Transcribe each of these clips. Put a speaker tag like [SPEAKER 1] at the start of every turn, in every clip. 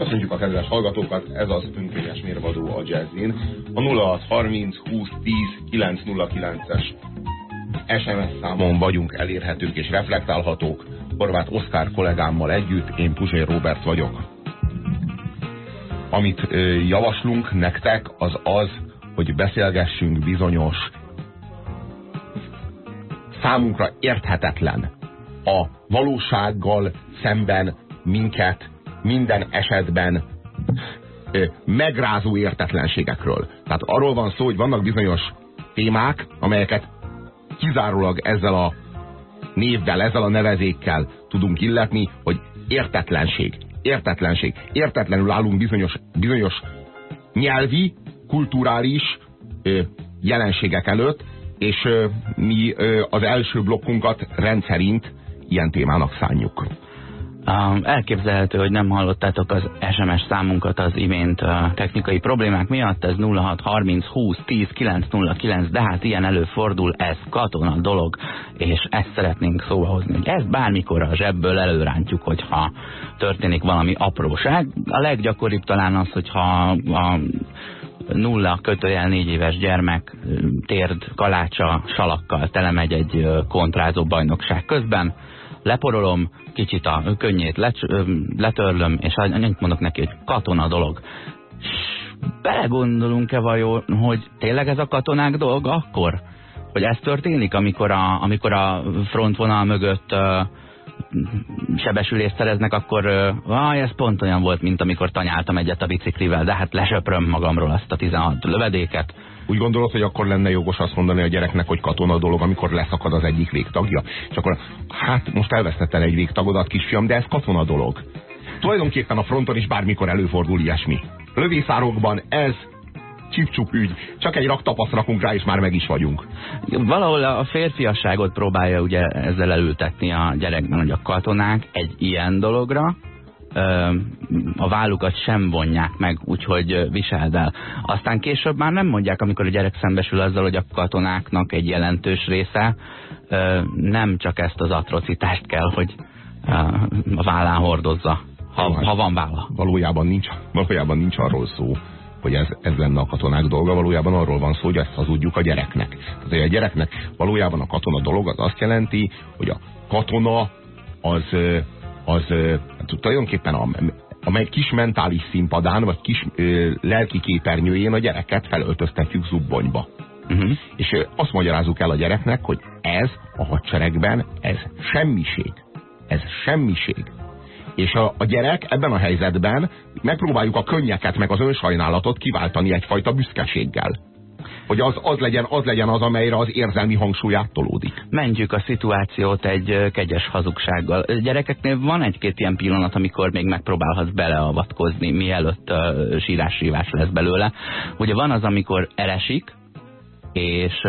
[SPEAKER 1] Köszönjük a kedves hallgatókat, ez az önkényes mérvadó a jazzin. A 0630 20 10 909-es SMS számon vagyunk elérhetők és reflektálhatók. Horváth Oszkár kollégámmal együtt, én Puzsér Robert vagyok. Amit javaslunk nektek, az az, hogy beszélgessünk bizonyos számunkra érthetetlen a valósággal szemben minket minden esetben megrázó értetlenségekről. Tehát arról van szó, hogy vannak bizonyos témák, amelyeket kizárólag ezzel a névvel, ezzel a nevezékkel tudunk illetni, hogy értetlenség. Értetlenség. Értetlenül állunk bizonyos, bizonyos nyelvi, kulturális ö, jelenségek előtt, és ö, mi ö, az első blokkunkat rendszerint ilyen témának szánjuk.
[SPEAKER 2] Elképzelhető, hogy nem hallottátok az SMS számunkat az imént a technikai problémák miatt, ez 0630 20 10 909, de hát ilyen előfordul, ez katona dolog, és ezt szeretnénk szóba hozni, hogy ezt bármikor a zsebből előrántjuk, hogyha történik valami apróság. A leggyakoribb talán az, hogyha a nulla kötőjel négy éves gyermek térd kalácsa salakkal telemegy egy kontrázó bajnokság közben, leporolom, kicsit a könnyét letörlöm, és annyit mondok neki, hogy katona dolog. Belegondolunk-e vajon, hogy tényleg ez a katonák dolga akkor? Hogy ez történik, amikor a, amikor a frontvonal mögött sebesülést szereznek, akkor uh, ez pont olyan volt, mint amikor tanyáltam egyet a biciklivel, de hát lesöpröm magamról azt a 16 lövedéket,
[SPEAKER 1] úgy gondolod, hogy akkor lenne jogos azt mondani a gyereknek, hogy katona dolog, amikor leszakad az egyik végtagja? És akkor, hát most elvesztettel egy végtagodat, kisfiam, de ez katona dolog. Tulajdonképpen a fronton is bármikor előfordul ilyesmi. Lövészárokban ez csipcsup ügy. Csak egy raktapasz rakunk rá, és már meg is vagyunk.
[SPEAKER 2] Valahol a férfiasságot próbálja ugye ezzel elültetni a gyerekben, hogy a katonák egy ilyen dologra, a vállukat sem vonják meg, úgyhogy viseld el. Aztán később már nem mondják, amikor a gyerek szembesül azzal, hogy a katonáknak egy jelentős része nem csak ezt az atrocitást kell, hogy a vállán hordozza, ha, ha van válla.
[SPEAKER 1] Valójában nincs, valójában nincs arról szó, hogy ez, ez lenne a katonák dolga, valójában arról van szó, hogy ezt hazudjuk a gyereknek. Tehát, a gyereknek valójában a katona dolog az azt jelenti, hogy a katona az az hát tulajdonképpen a, amely kis mentális színpadán, vagy kis ö, lelki képernyőjén a gyereket felöltöztetjük zubbonyba. Uh -huh. És ö, azt magyarázzuk el a gyereknek, hogy ez a hadseregben, ez semmiség. Ez semmiség. És a, a gyerek ebben a helyzetben megpróbáljuk a könnyeket, meg az önsajnálatot kiváltani egyfajta büszkeséggel hogy az, az, legyen, az legyen az, amelyre az érzelmi hangsúly áttolódik.
[SPEAKER 2] Mentjük a szituációt egy kegyes hazugsággal. Gyerekeknél van egy-két ilyen pillanat, amikor még megpróbálhatsz beleavatkozni, mielőtt uh, sírás-rívás lesz belőle. Ugye van az, amikor elesik, és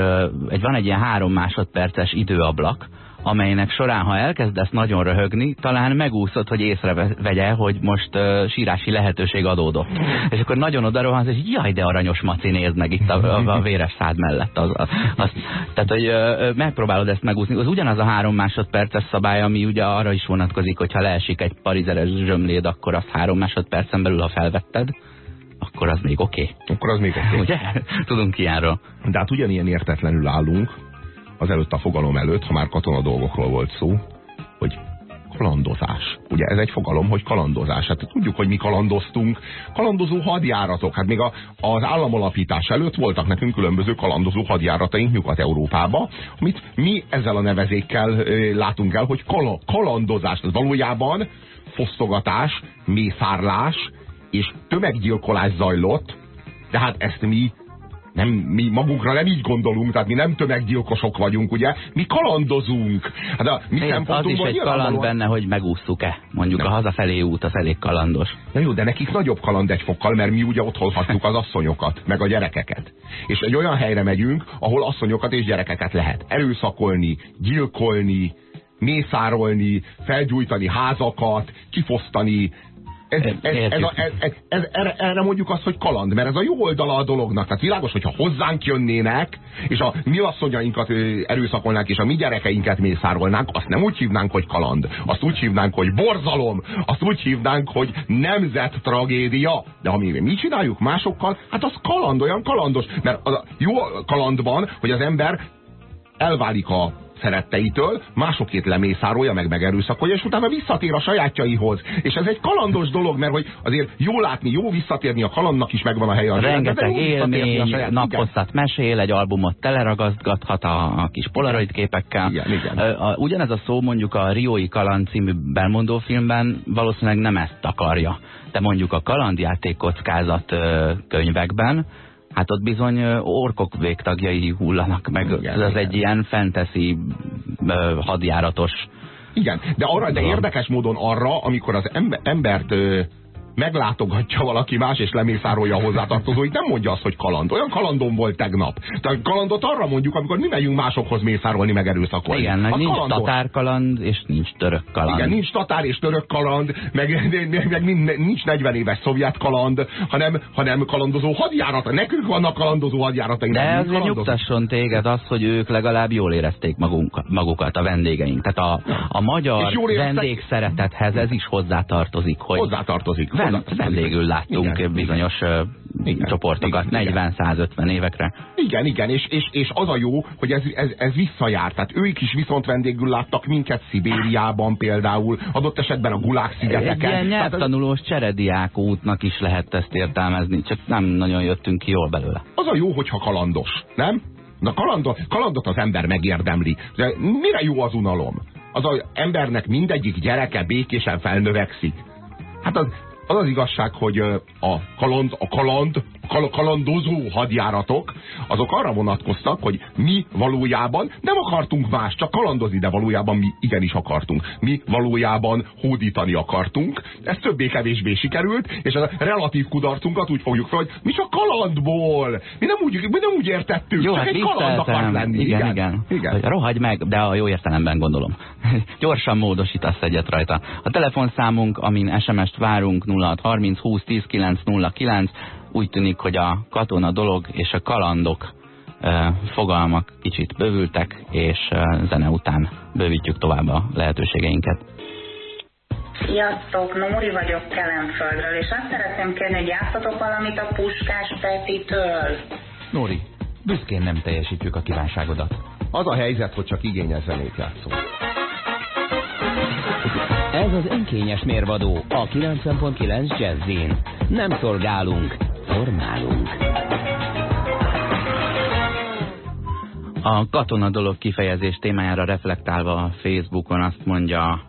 [SPEAKER 2] egy, van egy ilyen három másodperces időablak, amelynek során, ha elkezdesz nagyon röhögni, talán megúszod, hogy észrevegye, hogy most uh, sírási lehetőség adódott. És akkor nagyon odarohansz, és jaj, de aranyos maci nézd meg itt a, a, a véres szád mellett. Az, az, az, tehát, hogy uh, megpróbálod ezt megúszni. Az ugyanaz a három másodperces szabály, ami ugye arra is vonatkozik, hogyha leesik egy parizeres zsömléd, akkor azt három másodpercen belül, ha felvetted, akkor az még oké. Okay.
[SPEAKER 1] Akkor az még oké. Okay.
[SPEAKER 2] Ugye? Tudunk ilyenről.
[SPEAKER 1] De hát ugyanilyen értetlenül állunk, azelőtt a fogalom előtt, ha már katona dolgokról volt szó, hogy kalandozás. Ugye ez egy fogalom, hogy kalandozás. Hát tudjuk, hogy mi kalandoztunk. Kalandozó hadjáratok. Hát még a, az államalapítás előtt voltak nekünk különböző kalandozó hadjárataink Nyugat-Európába, amit mi ezzel a nevezékkel ö, látunk el, hogy kal kalandozás. Ez valójában fosztogatás, mészárlás és tömeggyilkolás zajlott, de hát ezt mi nem, mi magunkra nem így gondolunk, tehát mi nem tömeggyilkosok vagyunk, ugye? Mi kalandozunk. Hát a mi
[SPEAKER 2] Én, az is egy kaland benne, hogy megúsztuk-e. Mondjuk nem. a hazafelé út az elég kalandos.
[SPEAKER 1] Na jó, de nekik nagyobb kaland egy fokkal, mert mi ugye ott hozhatjuk az asszonyokat, meg a gyerekeket. És egy olyan helyre megyünk, ahol asszonyokat és gyerekeket lehet erőszakolni, gyilkolni, mészárolni, felgyújtani házakat, kifosztani ez, ez, ez, a, ez, ez, ez, erre, erre mondjuk azt, hogy kaland, mert ez a jó oldala a dolognak. Tehát világos, hogyha hozzánk jönnének, és a mi asszonyainkat erőszakolnák, és a mi gyerekeinket mészárolnánk, azt nem úgy hívnánk, hogy kaland. Azt úgy hívnánk, hogy borzalom. Azt úgy hívnánk, hogy nemzet tragédia. De ami mi csináljuk másokkal, hát az kaland, olyan kalandos. Mert a jó kalandban, hogy az ember elválik a szeretteitől, másokét lemészárolja, meg megerőszakolja, és utána visszatér a sajátjaihoz. És ez egy kalandos dolog, mert hogy azért jó látni, jó visszatérni, a kalandnak is megvan a helye.
[SPEAKER 2] Rengeteg élmény, naphosszat mesél, egy albumot teleragasztgathat a, a kis polaroid képekkel.
[SPEAKER 1] Igen, igen.
[SPEAKER 2] Ugyanez a szó mondjuk a Riói Kaland című Belmondó filmben valószínűleg nem ezt akarja. De mondjuk a kalandjáték kockázat könyvekben Hát ott bizony orkok végtagjai hullanak meg. Igen, ez igen. egy ilyen fantasy hadjáratos
[SPEAKER 1] igen, de, arra, de érdekes módon arra, amikor az embert meglátogatja valaki más, és lemészárolja a hozzátartozóit, nem mondja azt, hogy kaland. Olyan kalandom volt tegnap. Tehát kalandot arra mondjuk, amikor mi megyünk másokhoz mészárolni, meg erőszakolni.
[SPEAKER 2] Igen, meg nincs kalandos. tatár kaland, és nincs török kaland.
[SPEAKER 1] Igen, nincs tatár és török kaland, meg, meg, meg nincs 40 éves szovjet kaland, hanem, hanem kalandozó hadjárat. Nekünk vannak kalandozó hadjárataink.
[SPEAKER 2] De ez nyugtasson téged az, hogy ők legalább jól érezték magunk, magukat, a vendégeink. Tehát a, a magyar vendégszeretethez ez is hozzátartozik. Hogy
[SPEAKER 1] hozzátartozik
[SPEAKER 2] vendégül láttunk igen, bizonyos igen, csoportokat 40-150 évekre.
[SPEAKER 1] Igen, igen, és, és, és az a jó, hogy ez, ez, ez visszajár. Tehát ők is viszont vendégül láttak minket Szibériában például, adott esetben a Gulák szigeteken.
[SPEAKER 2] Egy nyelvtanulós cserediák útnak is lehet ezt értelmezni, csak nem nagyon jöttünk ki jól belőle.
[SPEAKER 1] Az a jó, hogyha kalandos, nem? Na kalandot, kalandot az ember megérdemli. De mire jó az unalom? Az az embernek mindegyik gyereke békésen felnövekszik. Hát az, az az igazság, hogy a kaland, a kaland, a kalandozó hadjáratok, azok arra vonatkoztak, hogy mi valójában nem akartunk más, csak kalandozni, de valójában mi igenis akartunk. Mi valójában hódítani akartunk. Ez többé-kevésbé sikerült, és a relatív kudarcunkat úgy fogjuk fel, hogy mi csak kalandból. Mi nem úgy, mi nem úgy értettük,
[SPEAKER 2] jó,
[SPEAKER 1] csak
[SPEAKER 2] hát
[SPEAKER 1] egy kaland akart lenni.
[SPEAKER 2] Igen, igen. igen. igen. Rohagy meg, de a jó értelemben gondolom. Gyorsan módosítasz egyet rajta. A telefonszámunk, amin SMS-t várunk 0630 20 10 909, úgy tűnik, hogy a katona dolog és a kalandok fogalmak kicsit bővültek, és zene után bővítjük tovább a lehetőségeinket.
[SPEAKER 3] Sziasztok, Nóri vagyok Kelemföldről, és azt szeretném kérni, hogy játszatok valamit a Puskás Petitől.
[SPEAKER 2] Nóri, büszkén nem teljesítjük a kívánságodat.
[SPEAKER 1] Az a helyzet, hogy csak igényes zenét játszunk.
[SPEAKER 4] Ez az önkényes mérvadó a 90.9 Jazzin. Nem szolgálunk, formálunk.
[SPEAKER 2] A katona dolog kifejezés témájára reflektálva a Facebookon azt mondja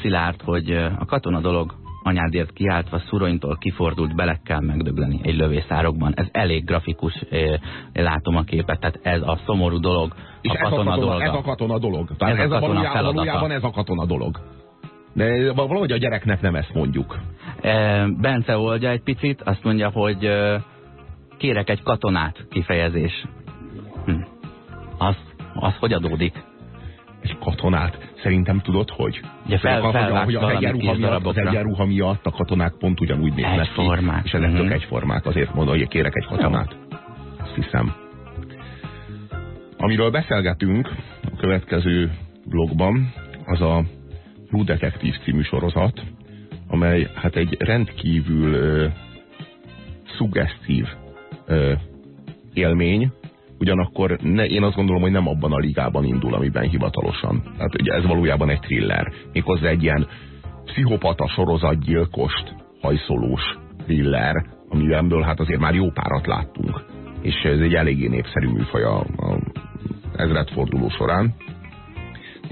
[SPEAKER 2] Szilárd, hogy a katona dolog anyádért kiáltva szuronytól kifordult belekkel megdögleni egy lövészárokban. Ez elég grafikus, látom a képet, tehát ez a szomorú dolog,
[SPEAKER 1] És a katona, ez a katona, ez a katona dolog. Tehát ez, ez a, katona valójában, valójában ez a katona dolog. De valahogy a gyereknek nem ezt mondjuk.
[SPEAKER 2] E, Bence oldja egy picit, azt mondja, hogy kérek egy katonát kifejezés. Hm. Az, az hogy adódik?
[SPEAKER 1] Egy katonát? Szerintem tudod, hogy?
[SPEAKER 2] Ugye fel, fel, fel,
[SPEAKER 1] hogy az egyenruha miatt, az egyenruha miatt a katonák pont ugyanúgy néznek
[SPEAKER 2] ki.
[SPEAKER 1] És ezek uh -huh. tök egyformák. Azért mondom, hogy kérek egy katonát. Jó. Azt hiszem. Amiről beszélgetünk a következő blogban, az a Blue Detective című sorozat, amely hát egy rendkívül uh, szuggesztív uh, élmény, ugyanakkor ne, én azt gondolom, hogy nem abban a ligában indul, amiben hivatalosan. Tehát ugye ez valójában egy thriller. Méghozzá egy ilyen pszichopata sorozatgyilkost hajszolós thriller, amibenből hát azért már jó párat láttunk. És ez egy eléggé népszerű műfaj a, a ezredforduló során.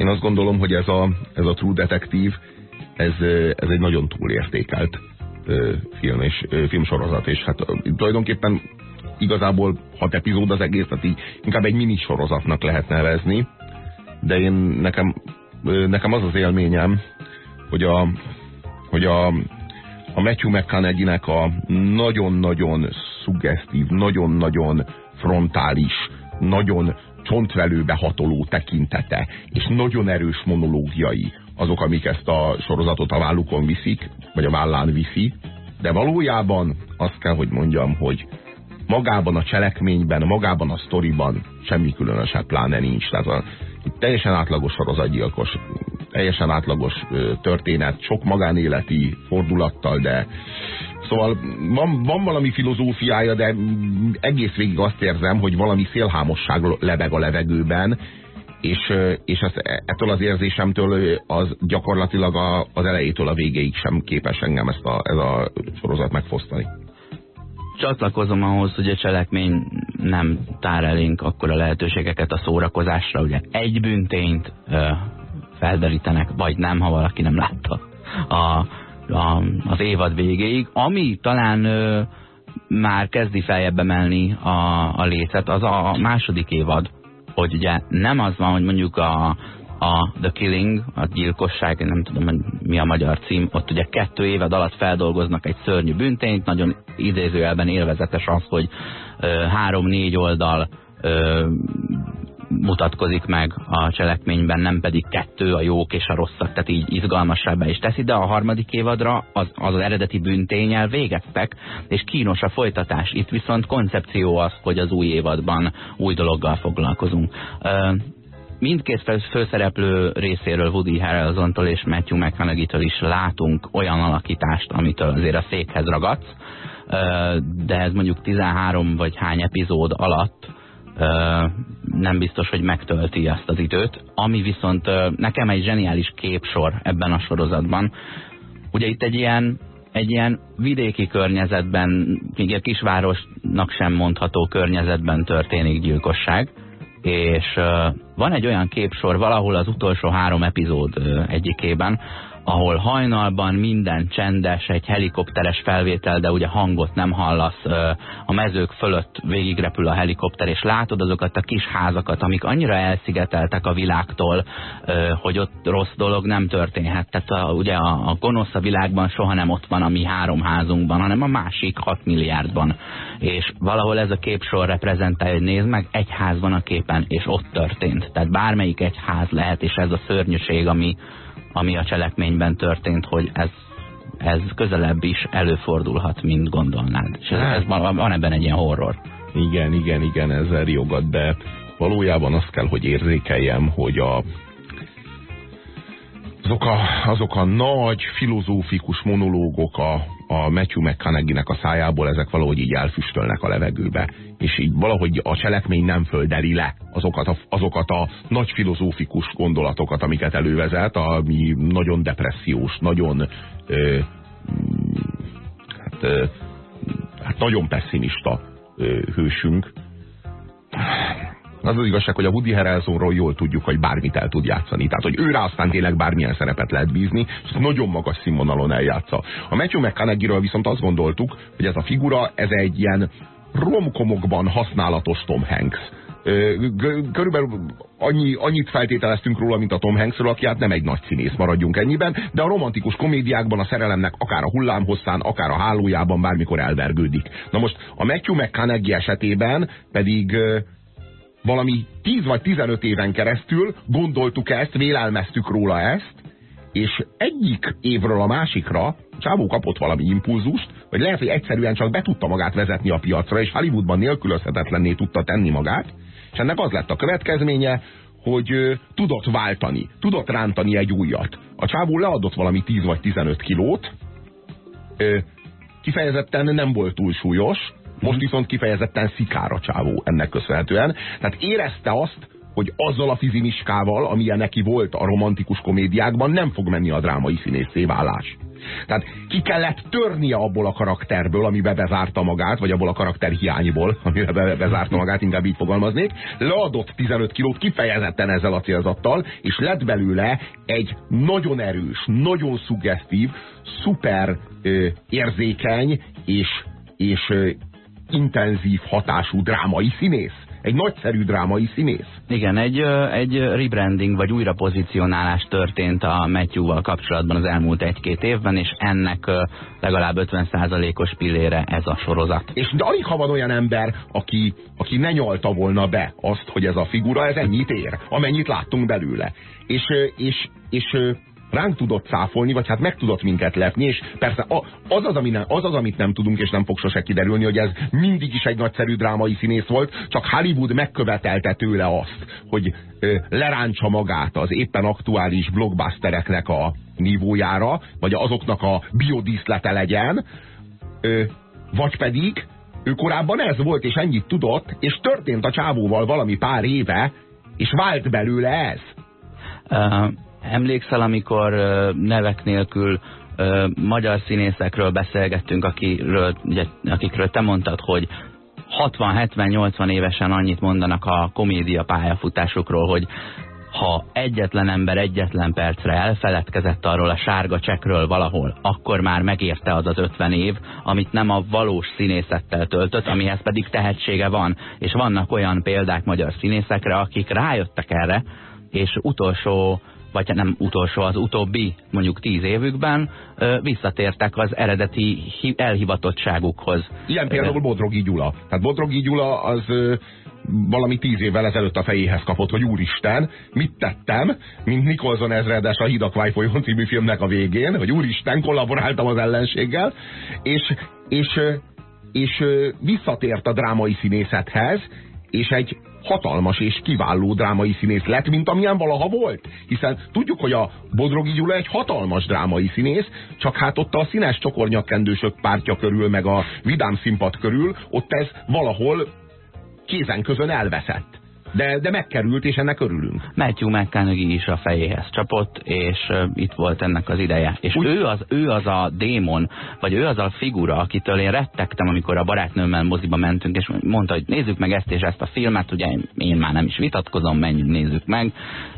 [SPEAKER 1] Én azt gondolom, hogy ez a, ez a True Detective, ez, ez egy nagyon túlértékelt film és filmsorozat, és hát tulajdonképpen igazából hat epizód az egész, tehát így inkább egy mini sorozatnak lehet nevezni, de én nekem, nekem az az élményem, hogy a, hogy a, a Matthew McConaughey-nek a nagyon-nagyon szuggesztív, nagyon-nagyon frontális, nagyon csontvelőbe hatoló tekintete, és nagyon erős monológiai azok, amik ezt a sorozatot a vállukon viszik, vagy a vállán viszi, de valójában azt kell, hogy mondjam, hogy magában a cselekményben, magában a sztoriban semmi különösebb pláne nincs. Tehát a, teljesen átlagos sorozatgyilkos, teljesen átlagos ö, történet, sok magánéleti fordulattal, de szóval van, van valami filozófiája, de egész végig azt érzem, hogy valami szélhámosság lebeg a levegőben, és, és ez, ettől az érzésemtől az gyakorlatilag a, az elejétől a végéig sem képes engem ezt a, ez a sorozat megfosztani
[SPEAKER 2] csatlakozom ahhoz, hogy a cselekmény nem tár elénk akkor a lehetőségeket a szórakozásra. Ugye egy büntényt ö, felderítenek, vagy nem, ha valaki nem látta a, a, az évad végéig. Ami talán ö, már kezdi feljebb emelni a, a lécet, az a második évad, hogy ugye nem az van, hogy mondjuk a, a The Killing, a gyilkosság, nem tudom, hogy mi a magyar cím, ott ugye kettő éved alatt feldolgoznak egy szörnyű büntényt, nagyon idézőjelben élvezetes az, hogy három-négy oldal mutatkozik meg a cselekményben, nem pedig kettő, a jók és a rosszak, tehát így izgalmasabbá is teszi, de a harmadik évadra az az, az eredeti bűntényel végeztek, és kínos a folytatás. Itt viszont koncepció az, hogy az új évadban új dologgal foglalkozunk. Ö, mindkét főszereplő részéről Woody Harrelson-tól és Matthew McConaughey-től is látunk olyan alakítást, amitől azért a székhez ragadsz, de ez mondjuk 13 vagy hány epizód alatt nem biztos, hogy megtölti ezt az időt. Ami viszont nekem egy zseniális képsor ebben a sorozatban. Ugye itt egy ilyen egy ilyen vidéki környezetben, még egy kisvárosnak sem mondható környezetben történik gyilkosság, és van egy olyan képsor valahol az utolsó három epizód egyikében, ahol hajnalban minden csendes, egy helikopteres felvétel, de ugye hangot nem hallasz, a mezők fölött végigrepül a helikopter, és látod azokat a kis házakat, amik annyira elszigeteltek a világtól, hogy ott rossz dolog nem történhet. Tehát a, ugye a, a gonosz a világban soha nem ott van a mi három házunkban, hanem a másik 6 milliárdban. És valahol ez a képsor reprezentálja, hogy nézd meg, egy ház van a képen, és ott történt. Tehát bármelyik egy ház lehet, és ez a szörnyűség, ami, ami a cselekményben történt, hogy ez, ez közelebb is előfordulhat, mint gondolnád. És ez, ez van, van ebben egy ilyen horror.
[SPEAKER 1] Igen, igen, igen, ezzel jogad, de valójában azt kell, hogy érzékeljem, hogy a, azok a, azok a nagy filozófikus monológok a, a Matthew McConaughey-nek a szájából, ezek valahogy így elfüstölnek a levegőbe. És így valahogy a cselekmény nem földeli le azokat a, azokat a nagy filozófikus gondolatokat, amiket elővezet, ami nagyon depressziós, nagyon ö, hát, ö, hát nagyon pessimista ö, hősünk az az igazság, hogy a Woody Harrelsonról jól tudjuk, hogy bármit el tud játszani. Tehát, hogy őre aztán tényleg bármilyen szerepet lehet bízni, és nagyon magas színvonalon eljátsza. A Matthew mcconaughey viszont azt gondoltuk, hogy ez a figura, ez egy ilyen romkomokban használatos Tom Hanks. Körülbelül annyi, annyit feltételeztünk róla, mint a Tom Hanksről, aki hát nem egy nagy színész, maradjunk ennyiben, de a romantikus komédiákban a szerelemnek akár a hullámhosszán, akár a hálójában bármikor elvergődik. Na most a Matthew McConaughey esetében pedig valami 10 vagy 15 éven keresztül gondoltuk ezt, vélelmeztük róla ezt, és egyik évről a másikra Csávó kapott valami impulzust, vagy lehet, hogy egyszerűen csak be tudta magát vezetni a piacra, és Hollywoodban nélkülözhetetlenné tudta tenni magát, és ennek az lett a következménye, hogy tudott váltani, tudott rántani egy újat. A csávó leadott valami 10 vagy 15 kilót, ö, kifejezetten nem volt túl most viszont kifejezetten szikára csávó ennek köszönhetően. Tehát érezte azt, hogy azzal a fizimiskával, amilyen neki volt a romantikus komédiákban, nem fog menni a drámai színészé válás. Tehát ki kellett törnie abból a karakterből, amiben bezárta magát, vagy abból a karakter hiányból, amiben bezárta magát, inkább így fogalmaznék, leadott 15 kilót kifejezetten ezzel a célzattal, és lett belőle egy nagyon erős, nagyon szuggesztív, szuper ö, érzékeny és, és intenzív hatású drámai színész. Egy nagyszerű drámai színész.
[SPEAKER 2] Igen, egy, egy rebranding vagy újrapozicionálás történt a Matthew-val kapcsolatban az elmúlt egy-két évben, és ennek legalább 50%-os pillére ez a sorozat.
[SPEAKER 1] És de alig ha van olyan ember, aki, aki ne nyalta volna be azt, hogy ez a figura, ez ennyit ér, amennyit láttunk belőle. És, és, és ránk tudott száfolni, vagy hát meg tudott minket lepni, és persze az az, ami nem, az az, amit nem tudunk, és nem fog sose kiderülni, hogy ez mindig is egy nagyszerű drámai színész volt, csak Hollywood megkövetelte tőle azt, hogy ö, leráncsa magát az éppen aktuális blockbustereknek a nívójára, vagy azoknak a biodíszlete legyen, vagy pedig ő korábban ez volt, és ennyit tudott, és történt a csávóval valami pár éve, és vált belőle ez.
[SPEAKER 2] Uh, emlékszel, amikor nevek nélkül magyar színészekről beszélgettünk, akiről, ugye, akikről te mondtad, hogy 60-70-80 évesen annyit mondanak a komédia pályafutásukról, hogy ha egyetlen ember egyetlen percre elfeledkezett arról a sárga csekről valahol, akkor már megérte az az 50 év, amit nem a valós színészettel töltött, amihez pedig tehetsége van. És vannak olyan példák magyar színészekre, akik rájöttek erre, és utolsó vagy hát nem utolsó, az utóbbi mondjuk tíz évükben visszatértek az eredeti elhivatottságukhoz.
[SPEAKER 1] Ilyen például Bodrogi Gyula. Tehát Bodrogi Gyula az valami tíz évvel ezelőtt a fejéhez kapott, hogy úristen, mit tettem, mint Nikolson ezredes a Hidakvály folyón című filmnek a végén, hogy úristen, kollaboráltam az ellenséggel, és, és, és visszatért a drámai színészethez, és egy hatalmas és kiváló drámai színész lett, mint amilyen valaha volt. Hiszen tudjuk, hogy a Bodrogi Gyula egy hatalmas drámai színész, csak hát ott a színes csokornyakkendősök pártja körül, meg a vidám színpad körül, ott ez valahol kézen közön elveszett. De, de megkerült, és ennek örülünk.
[SPEAKER 2] Matthew McConaughey is a fejéhez csapott, és uh, itt volt ennek az ideje. És Úgy... ő, az, ő az a démon, vagy ő az a figura, akitől én rettegtem, amikor a barátnőmmel moziba mentünk, és mondta, hogy nézzük meg ezt és ezt a filmet, ugye én, már nem is vitatkozom, menjünk, nézzük meg.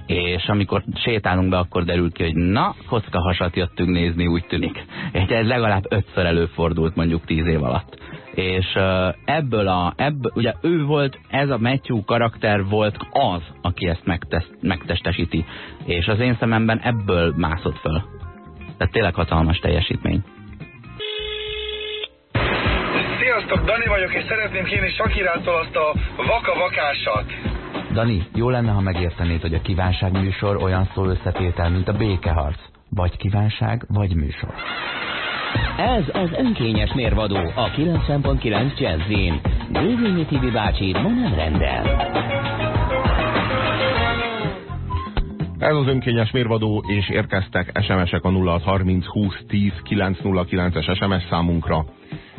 [SPEAKER 2] És amikor sétálunk be, akkor derült ki, hogy na, kockahasat jöttünk nézni, úgy tűnik. És ez legalább ötször előfordult mondjuk tíz év alatt és ebből a, ebből, ugye ő volt, ez a Matthew karakter volt az, aki ezt megtesz, megtestesíti, és az én szememben ebből mászott föl. Tehát tényleg hatalmas teljesítmény.
[SPEAKER 5] Sziasztok, Dani vagyok, és szeretném kérni Sakirától azt a vaka-vakásat.
[SPEAKER 2] Dani, jó lenne, ha megértenéd, hogy a kívánság műsor olyan szó összetétel, mint a békeharc. Vagy kívánság, vagy műsor.
[SPEAKER 4] Ez az önkényes mérvadó a 90.9 Jazzin. Dévényi Tibi bácsi ma nem rendel.
[SPEAKER 1] Ez az önkényes mérvadó, és érkeztek SMS-ek a 0630 20 10 909-es SMS számunkra.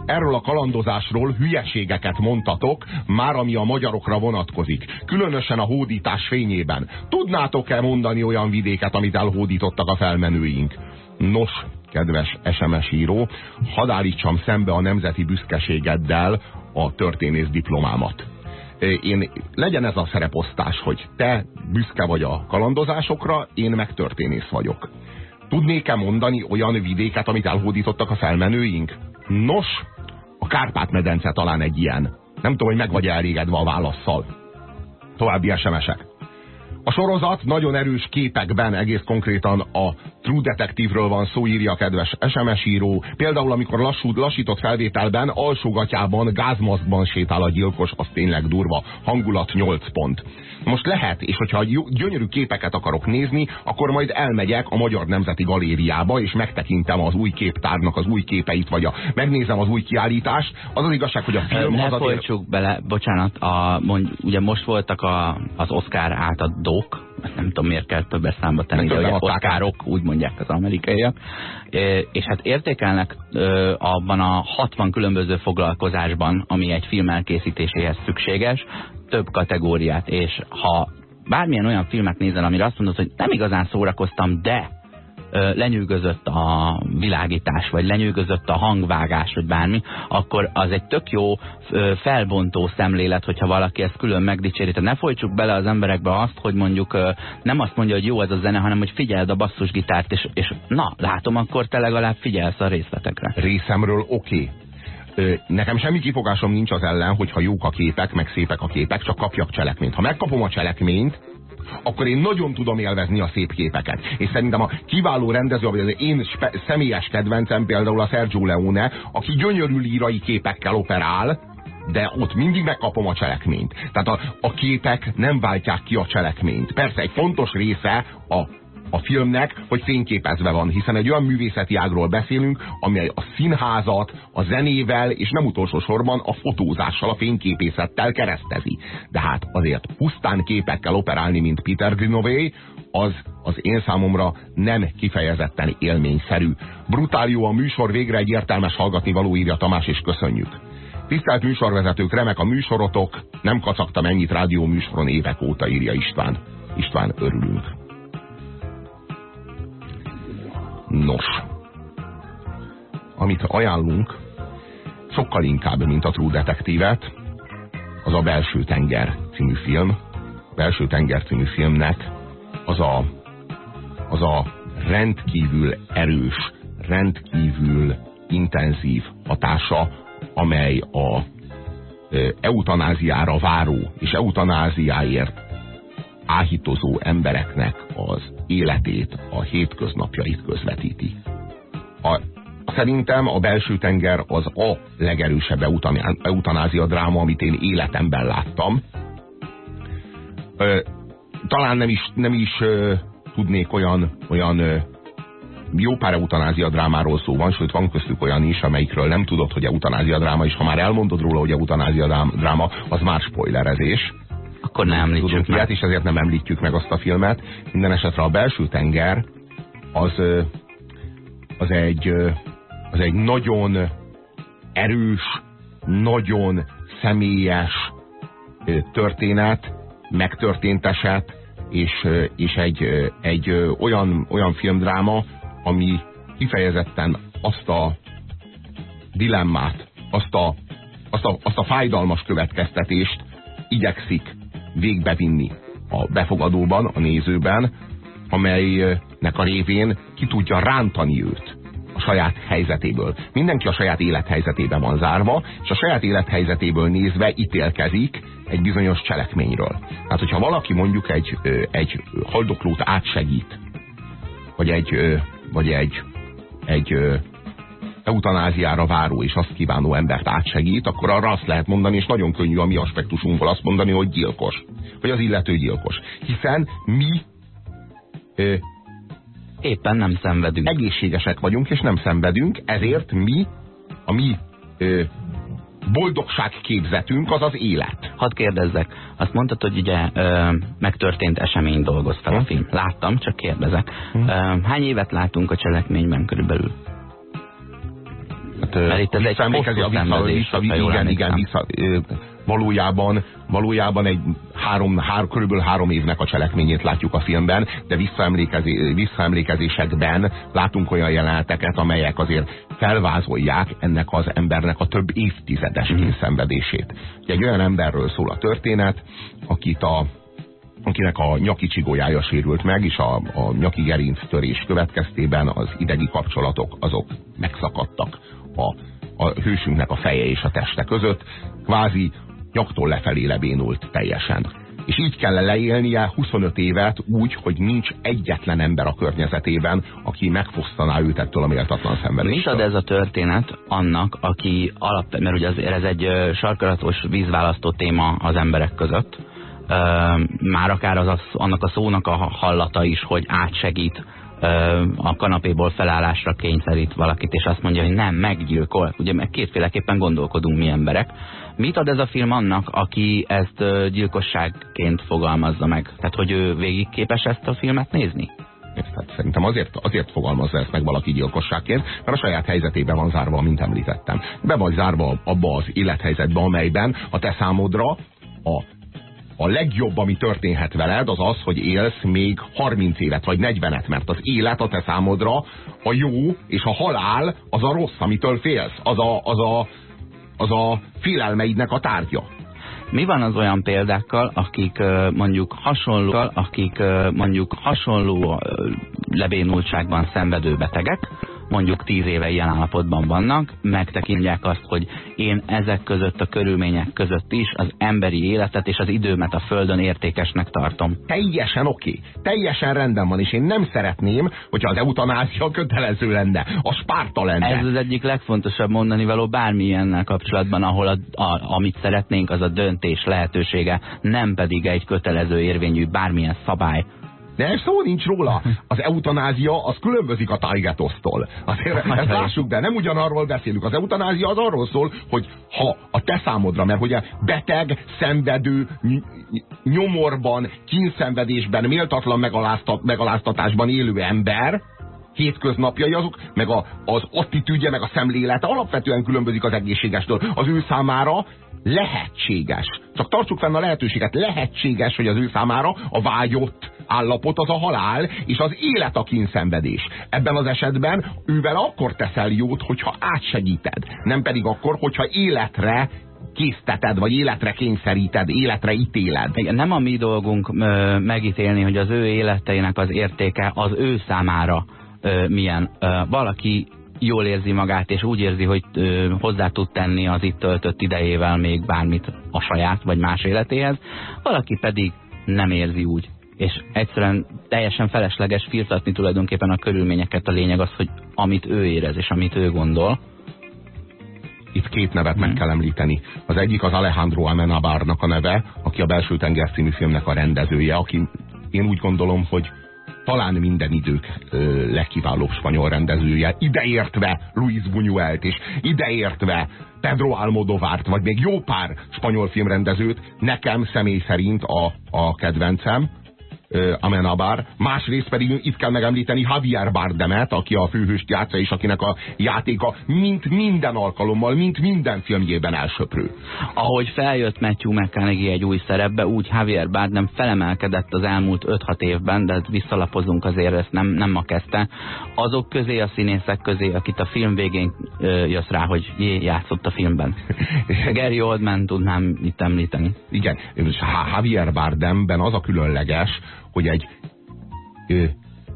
[SPEAKER 1] Erről a kalandozásról hülyeségeket mondtatok, már ami a magyarokra vonatkozik, különösen a hódítás fényében. Tudnátok-e mondani olyan vidéket, amit elhódítottak a felmenőink? Nos, kedves SMS író, hadd állítsam szembe a nemzeti büszkeségeddel a történész diplomámat. Én, legyen ez a szereposztás, hogy te büszke vagy a kalandozásokra, én meg történész vagyok. Tudnék-e mondani olyan vidéket, amit elhódítottak a felmenőink? Nos, a Kárpát-medence talán egy ilyen. Nem tudom, hogy meg vagy elégedve a válaszszal. További SMS-ek. A sorozat nagyon erős képekben, egész konkrétan a True Detective-ről van szó, írja a kedves SMS író. Például, amikor lassú, lassított felvételben, alsógatyában, gázmaszkban sétál a gyilkos, az tényleg durva. Hangulat 8 pont. Most lehet, és hogyha gyönyörű képeket akarok nézni, akkor majd elmegyek a Magyar Nemzeti Galériába, és megtekintem az új képtárnak az új képeit, vagy a, megnézem az új kiállítást. Az az igazság, hogy a film
[SPEAKER 2] ne
[SPEAKER 1] az
[SPEAKER 2] azért... bele, bocsánat, a, mond, ugye most voltak a, az Oscar átadók, nem tudom miért kell többes számba tenni, de ugye Oscarok, úgy mondják az amerikaiak, és hát értékelnek abban a 60 különböző foglalkozásban, ami egy film elkészítéséhez szükséges, több kategóriát, és ha bármilyen olyan filmet nézel, amire azt mondod, hogy nem igazán szórakoztam, de lenyűgözött a világítás, vagy lenyűgözött a hangvágás, vagy bármi, akkor az egy tök jó felbontó szemlélet, hogyha valaki ezt külön megdicséri. Tehát ne folytsuk bele az emberekbe azt, hogy mondjuk nem azt mondja, hogy jó ez a zene, hanem hogy figyeld a basszusgitárt, és, és na, látom, akkor te legalább figyelsz a részletekre.
[SPEAKER 1] Részemről oké. Okay nekem semmi kifogásom nincs az ellen, hogyha jók a képek, meg szépek a képek, csak kapjak cselekményt. Ha megkapom a cselekményt, akkor én nagyon tudom élvezni a szép képeket. És szerintem a kiváló rendező, vagy az én személyes kedvencem például a Sergio Leone, aki gyönyörű lírai képekkel operál, de ott mindig megkapom a cselekményt. Tehát a, a képek nem váltják ki a cselekményt. Persze egy fontos része a a filmnek, hogy fényképezve van, hiszen egy olyan művészeti ágról beszélünk, amely a színházat, a zenével, és nem utolsó sorban a fotózással, a fényképészettel keresztezi. De hát azért pusztán képekkel operálni, mint Peter Greenaway, az az én számomra nem kifejezetten élményszerű. Brutál jó a műsor, végre egy értelmes hallgatni való írja Tamás, és köszönjük. Tisztelt műsorvezetők, remek a műsorotok, nem kacagtam ennyit rádió műsoron évek óta, írja István. István, örülünk. Nos, amit ajánlunk, sokkal inkább, mint a True Detective-et, az a Belső Tenger című film. A Belső Tenger című filmnek az a, az a rendkívül erős, rendkívül intenzív hatása, amely a eutanáziára váró és eutanáziáért áhítozó embereknek az életét, a hétköznapjait közvetíti. A, szerintem a belső tenger az a legerősebb eutanázia dráma, amit én életemben láttam. Ö, talán nem is, nem is ö, tudnék olyan, olyan ö, jó pár eutanázia drámáról szó van, sőt van köztük olyan is, amelyikről nem tudod, hogy eutanázia dráma, és ha már elmondod róla, hogy eutanázia dráma, az már spoilerezés.
[SPEAKER 2] Akkor nem említjük meg.
[SPEAKER 1] És ezért nem említjük meg azt a filmet. Minden esetre a belső tenger az, az, egy, az egy nagyon erős, nagyon személyes történet, megtörtént eset, és, és egy, egy olyan, olyan filmdráma, ami kifejezetten azt a dilemmát, azt a, azt a, azt a fájdalmas következtetést igyekszik végbevinni a befogadóban, a nézőben, amelynek a révén ki tudja rántani őt a saját helyzetéből. Mindenki a saját élethelyzetében van zárva, és a saját élethelyzetéből nézve ítélkezik egy bizonyos cselekményről. Tehát, hogyha valaki mondjuk egy, egy haldoklót átsegít, vagy egy, vagy egy, egy eutanáziára váró és azt kívánó embert átsegít, akkor arra azt lehet mondani, és nagyon könnyű a mi aspektusunkból azt mondani, hogy gyilkos. Hogy az illető gyilkos. Hiszen mi
[SPEAKER 2] ö, éppen nem szenvedünk.
[SPEAKER 1] Egészségesek vagyunk, és nem szenvedünk, ezért mi, a mi ö, boldogságképzetünk az az élet.
[SPEAKER 2] Hadd kérdezzek, azt mondtad, hogy ugye ö, megtörtént esemény dolgoz fel a hm? film. Láttam, csak kérdezek. Hm? Ö, hány évet látunk a cselekményben körülbelül?
[SPEAKER 1] Mert itt ez egy hosszú szenvedés, vissza, vissza, igen, igen, vissza, valójában, valójában egy három, három, körülbelül három évnek a cselekményét látjuk a filmben, de visszaemlékezé, visszaemlékezésekben látunk olyan jeleneteket, amelyek azért felvázolják ennek az embernek a több évtizedes mm. szenvedését. Egy olyan emberről szól a történet, akit a, akinek a nyaki csigójája sérült meg, és a, a nyaki gerinc törés következtében az idegi kapcsolatok azok megszakadtak a, a hősünknek a feje és a teste között, kvázi nyaktól lefelé lebénult teljesen. És így kell leélnie 25 évet úgy, hogy nincs egyetlen ember a környezetében, aki megfosztaná őt ettől a méltatlan szenvedéstől.
[SPEAKER 2] Mit ad ez a történet annak, aki alap, mert ugye azért ez egy sarkaratos vízválasztó téma az emberek között, már akár az annak a szónak a hallata is, hogy átsegít a kanapéból felállásra kényszerít valakit, és azt mondja, hogy nem, meggyilkol. Ugye meg kétféleképpen gondolkodunk mi emberek. Mit ad ez a film annak, aki ezt gyilkosságként fogalmazza meg? Tehát, hogy ő végig képes ezt a filmet nézni?
[SPEAKER 1] Tehát szerintem azért, azért fogalmazza ezt meg valaki gyilkosságként, mert a saját helyzetében van zárva, mint említettem. Be vagy zárva abba az élethelyzetbe, amelyben a te számodra a a legjobb, ami történhet veled, az az, hogy élsz még 30 évet, vagy 40-et, mert az élet a te számodra a jó, és a halál az a rossz, amitől félsz. Az a, az a, az a félelmeidnek a tárgya.
[SPEAKER 2] Mi van az olyan példákkal, akik mondjuk hasonló, akik mondjuk hasonló lebénultságban szenvedő betegek, mondjuk tíz éve ilyen állapotban vannak, megtekintják azt, hogy én ezek között a körülmények között is az emberi életet és az időmet a Földön értékesnek tartom.
[SPEAKER 1] Teljesen oké, okay. teljesen rendben van, és én nem szeretném, hogyha az eutanázia kötelező lenne, a spárta lenne.
[SPEAKER 2] Ez az egyik legfontosabb mondani való bármilyennel kapcsolatban, ahol a, a, amit szeretnénk, az a döntés lehetősége, nem pedig egy kötelező érvényű bármilyen szabály
[SPEAKER 1] De szó nincs róla. Az eutanázia az különbözik a Taigetosztól. Azért ezt lássuk be, nem ugyanarról beszélünk. Az eutanázia az arról szól, hogy ha a te számodra, mert ugye beteg, szenvedő, nyomorban, kínszenvedésben, méltatlan megaláztat, megaláztatásban élő ember, hétköznapjai azok, meg a, az attitűdje, meg a szemlélete alapvetően különbözik az egészségestől. Az ő számára lehetséges. Csak tartsuk fenn a lehetőséget. Lehetséges, hogy az ő számára a vágyott állapot az a halál, és az élet a kínszenvedés. Ebben az esetben ővel akkor teszel jót, hogyha átsegíted. Nem pedig akkor, hogyha életre készteted, vagy életre kényszeríted, életre ítéled.
[SPEAKER 2] Igen, nem a mi dolgunk ö, megítélni, hogy az ő életeinek az értéke az ő számára ö, milyen. Ö, valaki jól érzi magát, és úgy érzi, hogy ö, hozzá tud tenni az itt töltött idejével még bármit a saját vagy más életéhez, valaki pedig nem érzi úgy. És egyszerűen teljesen felesleges firtatni tulajdonképpen a körülményeket. A lényeg az, hogy amit ő érez és amit ő gondol,
[SPEAKER 1] itt két nevet meg mhm. kell említeni. Az egyik az Alejandro Amenabarnak a neve, aki a Belső Tenger című filmnek a rendezője, aki én úgy gondolom, hogy talán minden idők ö, legkiválóbb spanyol rendezője, ideértve Luis Buñuelt, és ideértve Pedro Almodovárt, vagy még jó pár spanyol filmrendezőt, nekem személy szerint a, a kedvencem, Amenabar, másrészt pedig itt kell megemlíteni Javier Bardemet, aki a főhőst játsza, és akinek a játéka mint minden alkalommal, mint minden filmjében elsöprő.
[SPEAKER 2] Ahogy feljött Matthew McConaughey egy új szerepbe, úgy Javier Bardem felemelkedett az elmúlt 5-6 évben, de visszalapozunk azért, ezt nem, nem ma kezdte. Azok közé, a színészek közé, akit a film végén ö, jössz rá, hogy jé, játszott a filmben. Gary Oldman tudnám itt említeni.
[SPEAKER 1] Igen, Javier Bardemben az a különleges, hogy egy ö,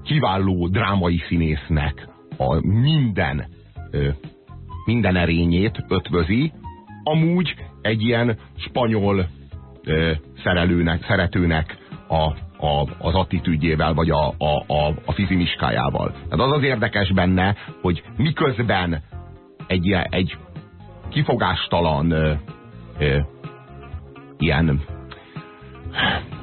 [SPEAKER 1] kiváló drámai színésznek a minden ö, minden erényét ötvözi, amúgy egy ilyen spanyol ö, szerelőnek, szeretőnek a, a, az attitűdjével, vagy a, a, a, a fizimiskájával. Tehát az az érdekes benne, hogy miközben egy, egy kifogástalan ö, ö, ilyen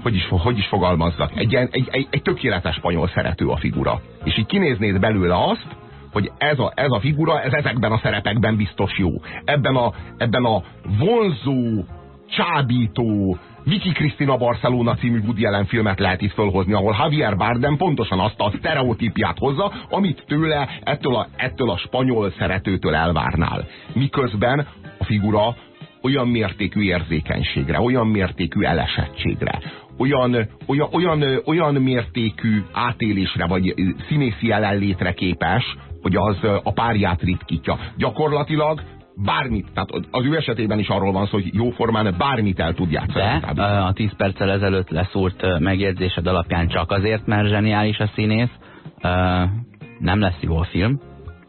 [SPEAKER 1] hogy is, hogy is fogalmazzak, egy, egy, egy, egy tökéletes spanyol szerető a figura. És így kinéznéd belőle azt, hogy ez a, ez a figura, ez ezekben a szerepekben biztos jó. Ebben a, ebben a vonzó, csábító, Vicky Cristina Barcelona című Woody Allen filmet lehet itt fölhozni, ahol Javier Bardem pontosan azt a sztereotípiát hozza, amit tőle ettől a, ettől a spanyol szeretőtől elvárnál. Miközben a figura olyan mértékű érzékenységre, olyan mértékű elesettségre, olyan, olyan, olyan, olyan mértékű átélésre, vagy színészi jelenlétre képes, hogy az a párját ritkítja. Gyakorlatilag bármit, tehát az ő esetében is arról van szó, hogy jóformán bármit el tud játszani.
[SPEAKER 2] De a 10 perccel ezelőtt leszúrt megjegyzésed alapján csak azért, mert zseniális a színész, nem lesz jó a film,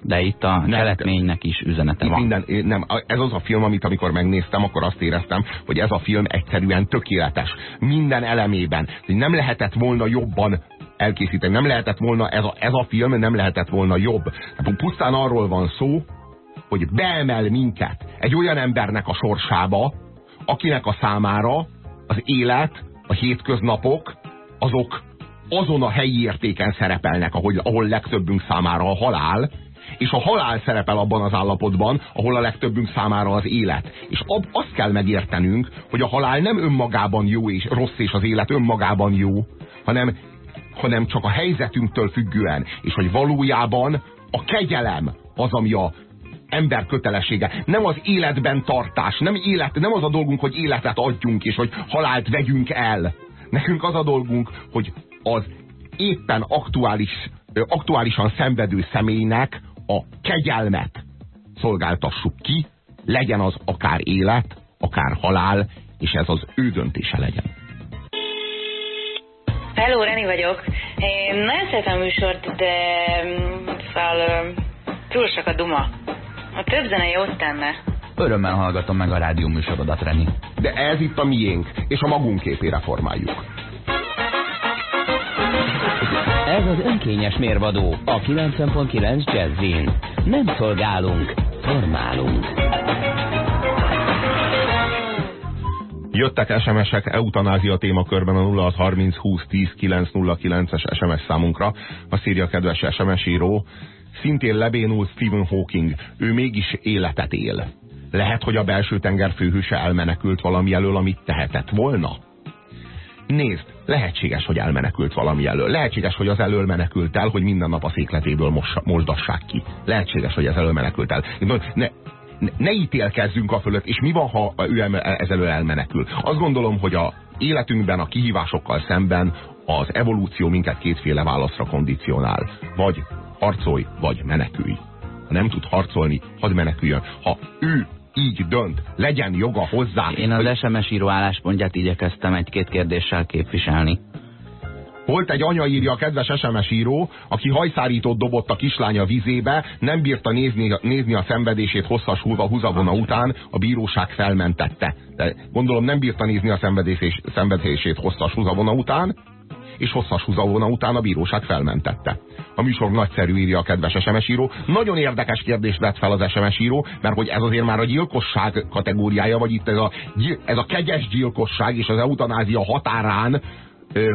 [SPEAKER 2] de itt a nem, cselekménynek is üzenete van.
[SPEAKER 1] Minden, nem, ez az a film, amit amikor megnéztem, akkor azt éreztem, hogy ez a film egyszerűen tökéletes. Minden elemében. Nem lehetett volna jobban elkészíteni. Nem lehetett volna, ez a, ez a film nem lehetett volna jobb. Pusztán arról van szó, hogy beemel minket egy olyan embernek a sorsába, akinek a számára az élet, a hétköznapok, azok azon a helyi értéken szerepelnek, ahol, ahol legtöbbünk számára a halál, és a halál szerepel abban az állapotban, ahol a legtöbbünk számára az élet. És ab, azt kell megértenünk, hogy a halál nem önmagában jó és rossz, és az élet önmagában jó, hanem, hanem csak a helyzetünktől függően, és hogy valójában a kegyelem az, ami a ember kötelessége. Nem az életben tartás, nem, élet, nem az a dolgunk, hogy életet adjunk, és hogy halált vegyünk el. Nekünk az a dolgunk, hogy az éppen aktuális, aktuálisan szenvedő személynek a kegyelmet szolgáltassuk ki, legyen az akár élet, akár halál, és ez az ő döntése legyen.
[SPEAKER 3] Hello, Reni vagyok. Én nagyon szeretem a műsort, de szóval túl sok a duma. A több zene jót tenne.
[SPEAKER 2] Örömmel hallgatom meg a rádió műsorodat, Reni.
[SPEAKER 1] De ez itt a miénk, és a magunk képére formáljuk.
[SPEAKER 4] Ez az önkényes mérvadó a 90.9 Jazzin. Nem szolgálunk, formálunk.
[SPEAKER 1] Jöttek SMS-ek eutanázia témakörben a 0630 20 10 909-es SMS számunkra. Azt írja a kedves SMS író. Szintén lebénult Stephen Hawking. Ő mégis életet él. Lehet, hogy a belső tenger főhőse elmenekült valami elől, amit tehetett volna? Nézd, lehetséges, hogy elmenekült valami elől. Lehetséges, hogy az elől menekült el, hogy minden nap a székletéből mosdassák ki. Lehetséges, hogy ez elől menekült el. Ne, ne ítélkezzünk a fölött, és mi van, ha ő ezelől elmenekül. Azt gondolom, hogy a életünkben a kihívásokkal szemben az evolúció minket kétféle válaszra kondicionál. Vagy harcolj, vagy menekülj. Ha nem tud harcolni, hadd meneküljön. Ha ő így dönt, legyen joga hozzá.
[SPEAKER 2] Én az hogy... SMS író álláspontját igyekeztem egy-két kérdéssel képviselni.
[SPEAKER 1] Volt egy anya, írja a kedves SMS író, aki hajszárítót dobott a kislánya vizébe, nem bírta nézni, nézni a szenvedését hosszas húva húzavona után, a bíróság felmentette. De gondolom nem bírta nézni a szenvedését, szenvedését hosszas húzavona után, és hosszas húzavona után a bíróság felmentette. A műsor nagyszerű, írja a kedves SMS író. Nagyon érdekes kérdést vett fel az SMS író, mert hogy ez azért már a gyilkosság kategóriája, vagy itt ez a, ez a kegyes gyilkosság és az eutanázia határán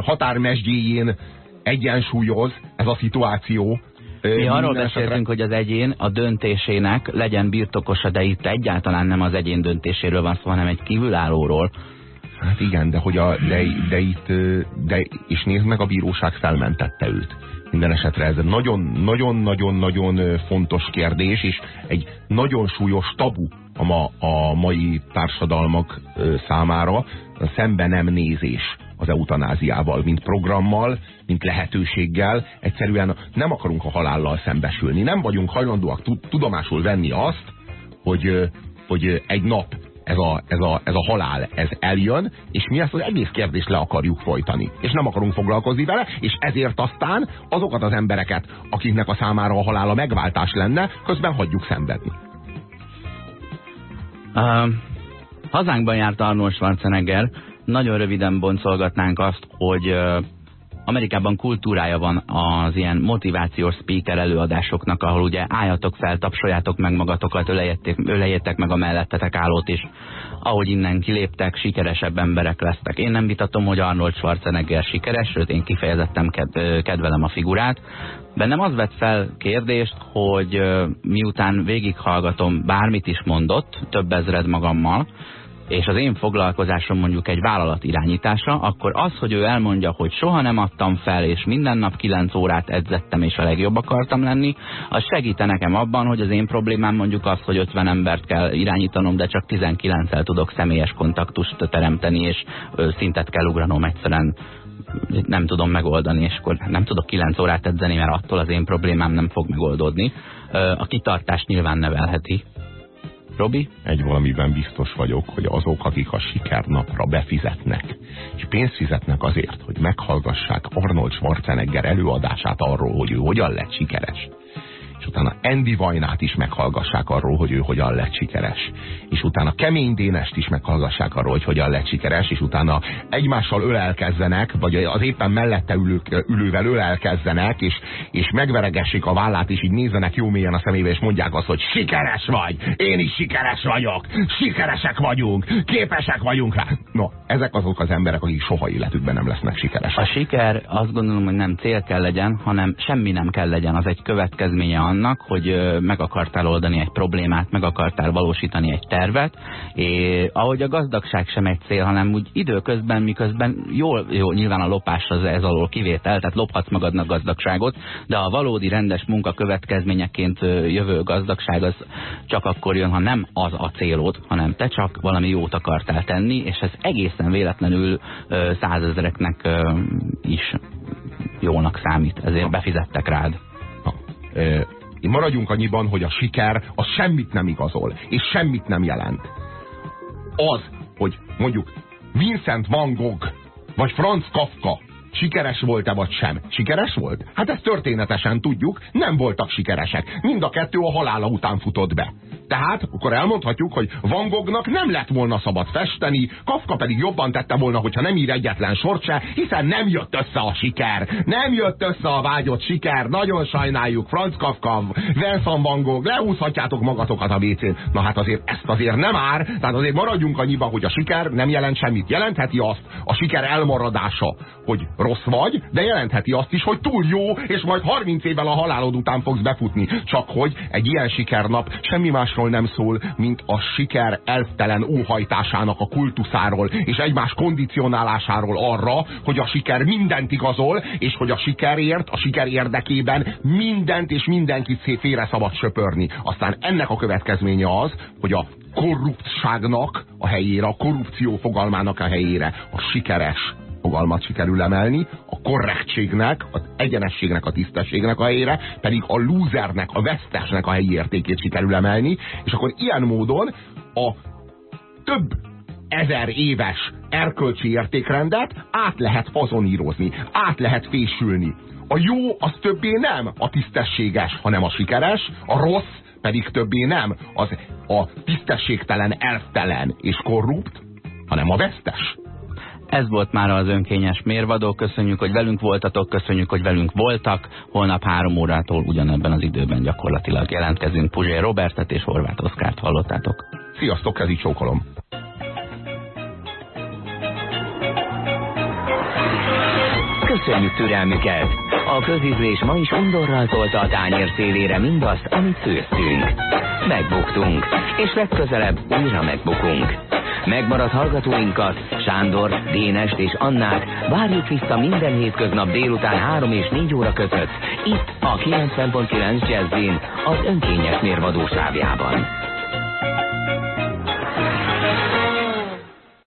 [SPEAKER 1] határmesdjéjén egyensúlyoz ez a szituáció.
[SPEAKER 2] Mi arról beszéltünk, hogy az egyén a döntésének legyen birtokosa, de itt egyáltalán nem az egyén döntéséről van szó, hanem egy kívülállóról.
[SPEAKER 1] Hát igen, de, hogy a, de, de itt, de, és nézd meg, a bíróság felmentette őt. Minden esetre ez nagyon-nagyon-nagyon fontos kérdés, és egy nagyon súlyos tabu a, ma, a mai társadalmak számára, a szembe nem nézés az eutanáziával, mint programmal, mint lehetőséggel. Egyszerűen nem akarunk a halállal szembesülni. Nem vagyunk hajlandóak tudomásul venni azt, hogy, hogy egy nap ez a, ez, a, ez a halál, ez eljön, és mi ezt az egész kérdést le akarjuk folytani. És nem akarunk foglalkozni vele, és ezért aztán azokat az embereket, akiknek a számára a halál a megváltás lenne, közben hagyjuk szenvedni.
[SPEAKER 2] Uh, hazánkban járt Arnold Schwarzenegger, nagyon röviden boncolgatnánk azt, hogy Amerikában kultúrája van az ilyen motivációs speaker előadásoknak, ahol ugye álljatok fel, tapsoljátok meg magatokat, ölejétek meg a mellettetek állót is. Ahogy innen kiléptek, sikeresebb emberek lesznek. Én nem vitatom, hogy Arnold Schwarzenegger sikeres, sőt én kifejezetten ked kedvelem a figurát. Bennem az vett fel kérdést, hogy miután végighallgatom, bármit is mondott, több ezred magammal, és az én foglalkozásom mondjuk egy vállalat irányítása, akkor az, hogy ő elmondja, hogy soha nem adtam fel, és minden nap 9 órát edzettem, és a legjobb akartam lenni, az segít nekem abban, hogy az én problémám mondjuk az, hogy 50 embert kell irányítanom, de csak 19-el tudok személyes kontaktust teremteni, és szintet kell ugranom egyszerűen nem tudom megoldani, és akkor nem tudok 9 órát edzeni, mert attól az én problémám nem fog megoldódni. A kitartást nyilván nevelheti, Robi?
[SPEAKER 1] Egy valamiben biztos vagyok, hogy azok, akik a sikernapra befizetnek, és pénzt fizetnek azért, hogy meghallgassák Arnold Schwarzenegger előadását arról, hogy ő hogyan lett sikeres, és utána Andy Vajnát is meghallgassák arról, hogy ő hogyan lett sikeres, és utána Kemény Dénest is meghallgassák arról, hogy hogyan lett sikeres, és utána egymással ölelkezzenek, vagy az éppen mellette ülők, ülővel ölelkezzenek, és, és megveregessék a vállát, és így nézzenek jó mélyen a szemébe, és mondják azt, hogy sikeres vagy, én is sikeres vagyok, sikeresek vagyunk, képesek vagyunk rá. No, ezek azok az emberek, akik soha életükben nem lesznek sikeresek.
[SPEAKER 2] A siker azt gondolom, hogy nem cél kell legyen, hanem semmi nem kell legyen, az egy következménye annak, hogy meg akartál oldani egy problémát, meg akartál valósítani egy tervet, és ahogy a gazdagság sem egy cél, hanem úgy időközben, miközben jól, jó, nyilván a lopás az ez alól kivétel, tehát lophatsz magadnak gazdagságot, de a valódi rendes munka következményeként jövő gazdagság az csak akkor jön, ha nem az a célod, hanem te csak valami jót akartál tenni, és ez egészen véletlenül százezereknek is jónak számít, ezért befizettek rád
[SPEAKER 1] maradjunk annyiban, hogy a siker az semmit nem igazol, és semmit nem jelent. Az, hogy mondjuk Vincent van Gogh, vagy Franz Kafka sikeres volt-e vagy sem? Sikeres volt? Hát ezt történetesen tudjuk, nem voltak sikeresek. Mind a kettő a halála után futott be. Tehát akkor elmondhatjuk, hogy Van Goghnak nem lett volna szabad festeni, Kafka pedig jobban tette volna, hogyha nem ír egyetlen sort se, hiszen nem jött össze a siker. Nem jött össze a vágyott siker. Nagyon sajnáljuk. Franz Kafka, Vincent Van Gogh, lehúzhatjátok magatokat a WC-n. Na hát azért ezt azért nem ár, tehát azért maradjunk annyiba, hogy a siker nem jelent semmit. Jelentheti azt, a siker elmaradása, hogy rossz vagy, de jelentheti azt is, hogy túl jó, és majd 30 évvel a halálod után fogsz befutni. Csak hogy egy ilyen sikernap semmi másról nem szól, mint a siker elvtelen óhajtásának a kultuszáról, és egymás kondicionálásáról arra, hogy a siker mindent igazol, és hogy a sikerért, a siker érdekében mindent és mindenkit félre szabad söpörni. Aztán ennek a következménye az, hogy a korruptságnak a helyére, a korrupció fogalmának a helyére a sikeres fogalmat sikerül emelni, a korrektségnek, az egyenességnek, a tisztességnek a helyére, pedig a lúzernek, a vesztesnek a helyi értékét sikerül emelni, és akkor ilyen módon a több ezer éves erkölcsi értékrendet át lehet fazonírozni, át lehet fésülni. A jó az többé nem a tisztességes, hanem a sikeres, a rossz pedig többé nem az a tisztességtelen, elvtelen és korrupt, hanem a vesztes.
[SPEAKER 2] Ez volt már az önkényes mérvadó. Köszönjük, hogy velünk voltatok, köszönjük, hogy velünk voltak. Holnap három órától ugyanebben az időben gyakorlatilag jelentkezünk. Puzsé Robertet és Horváth Oszkárt hallottátok.
[SPEAKER 1] Sziasztok, ez így csókolom.
[SPEAKER 4] Köszönjük türelmüket! A közizlés ma is undorral tolta a tányér szélére mindazt, amit főztünk. Megbuktunk, és legközelebb újra megbukunk. Megmaradt hallgatóinkat, Sándor, Dénest és Annát várjuk vissza minden hétköznap délután 3 és 4 óra között, itt a 90.9 Jazzin, az önkényes mérvadó sávjában.